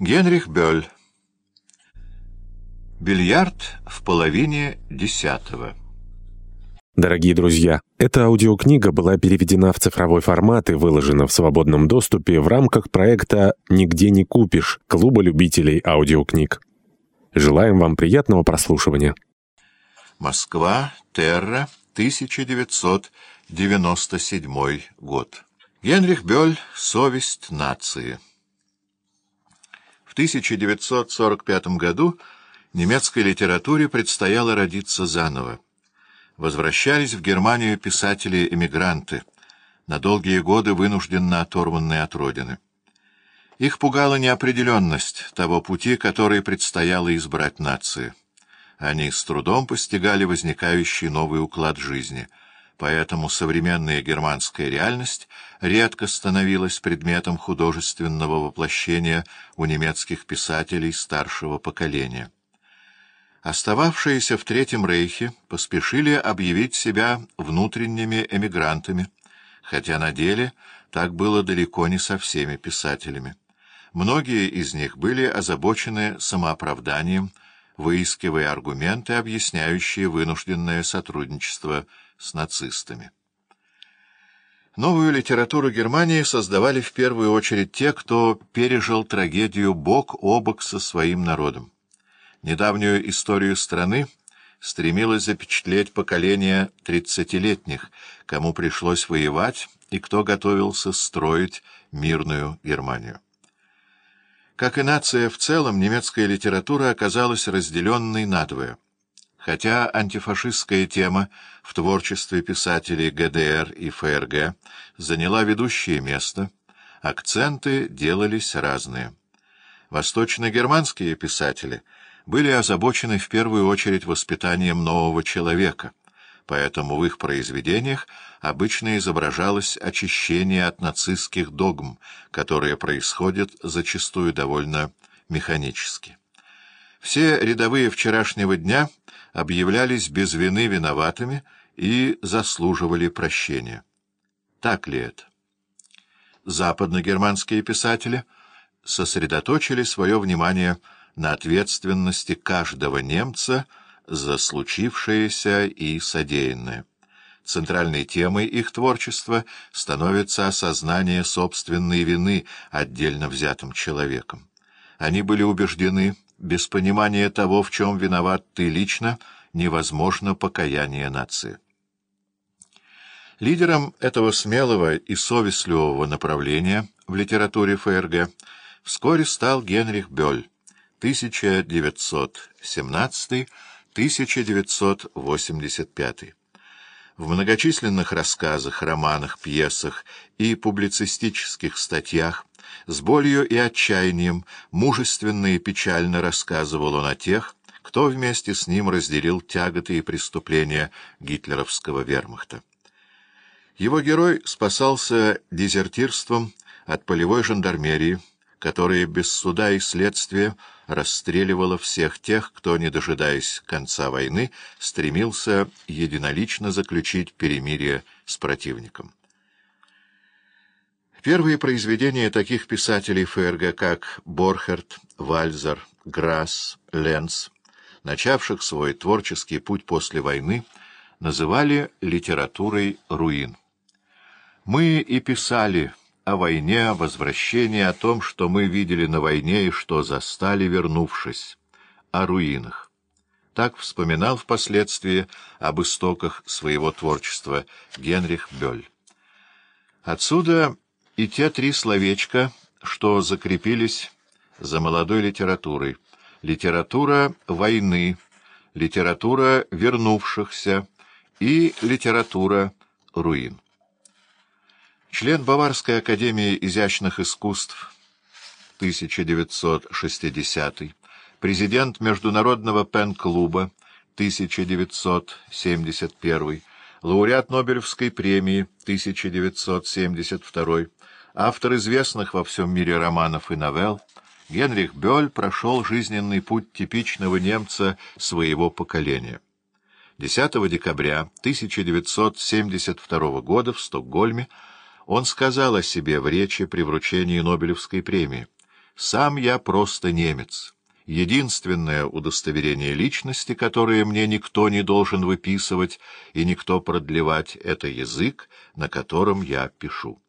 Генрих Бёль. Бильярд в половине десятого. Дорогие друзья, эта аудиокнига была переведена в цифровой формат и выложена в свободном доступе в рамках проекта «Нигде не купишь» Клуба любителей аудиокниг. Желаем вам приятного прослушивания. Москва, Терра, 1997 год. Генрих Бёль «Совесть нации». В 1945 году немецкой литературе предстояло родиться заново. Возвращались в Германию писатели-эмигранты, на долгие годы вынужденно оторванные от родины. Их пугала неопределенность того пути, который предстояло избрать нации. Они с трудом постигали возникающий новый уклад жизни — поэтому современная германская реальность редко становилась предметом художественного воплощения у немецких писателей старшего поколения. Остававшиеся в Третьем Рейхе поспешили объявить себя внутренними эмигрантами, хотя на деле так было далеко не со всеми писателями. Многие из них были озабочены самооправданием, выискивая аргументы, объясняющие вынужденное сотрудничество с нацистами. Новую литературу Германии создавали в первую очередь те, кто пережил трагедию бок о бок со своим народом. Недавнюю историю страны стремилось запечатлеть поколение тридцатилетних, кому пришлось воевать и кто готовился строить мирную Германию. Как и нация в целом, немецкая литература оказалась разделенной надвое. Хотя антифашистская тема в творчестве писателей ГДР и ФРГ заняла ведущее место, акценты делались разные. Восточно-германские писатели были озабочены в первую очередь воспитанием нового человека, поэтому в их произведениях обычно изображалось очищение от нацистских догм, которые происходят зачастую довольно механически. Все рядовые вчерашнего дня объявлялись без вины виноватыми и заслуживали прощения. Так ли это? Западногерманские писатели сосредоточили свое внимание на ответственности каждого немца за случившееся и содеянное. Центральной темой их творчества становится осознание собственной вины отдельно взятым человеком. Они были убеждены, без понимания того, в чем виноват ты лично, невозможно покаяние нации. Лидером этого смелого и совестливого направления в литературе ФРГ вскоре стал Генрих Бёль, 1917-1985. В многочисленных рассказах, романах, пьесах и публицистических статьях с болью и отчаянием, мужественно и печально рассказывал он о тех, кто вместе с ним разделил тяготы и преступления гитлеровского вермахта. Его герой спасался дезертирством от полевой жандармерии, которая без суда и следствия расстреливала всех тех, кто, не дожидаясь конца войны, стремился единолично заключить перемирие с противником. Первые произведения таких писателей ФРГ, как Борхерт, Вальзер, Грасс, Ленц, начавших свой творческий путь после войны, называли литературой руин. Мы и писали о войне, о возвращении, о том, что мы видели на войне и что застали, вернувшись, о руинах. Так вспоминал впоследствии об истоках своего творчества Генрих Бёль. Отсюда и те три словечка, что закрепились за молодой литературой. Литература войны, литература вернувшихся и литература руин. Член Баварской академии изящных искусств 1960 президент Международного пен-клуба 1971 лауреат Нобелевской премии 1972 автор известных во всем мире романов и новелл, Генрих Бёль прошел жизненный путь типичного немца своего поколения. 10 декабря 1972 года в Стокгольме он сказал о себе в речи при вручении Нобелевской премии Сам я просто немец. Единственное удостоверение личности, которое мне никто не должен выписывать и никто продлевать, — это язык, на котором я пишу.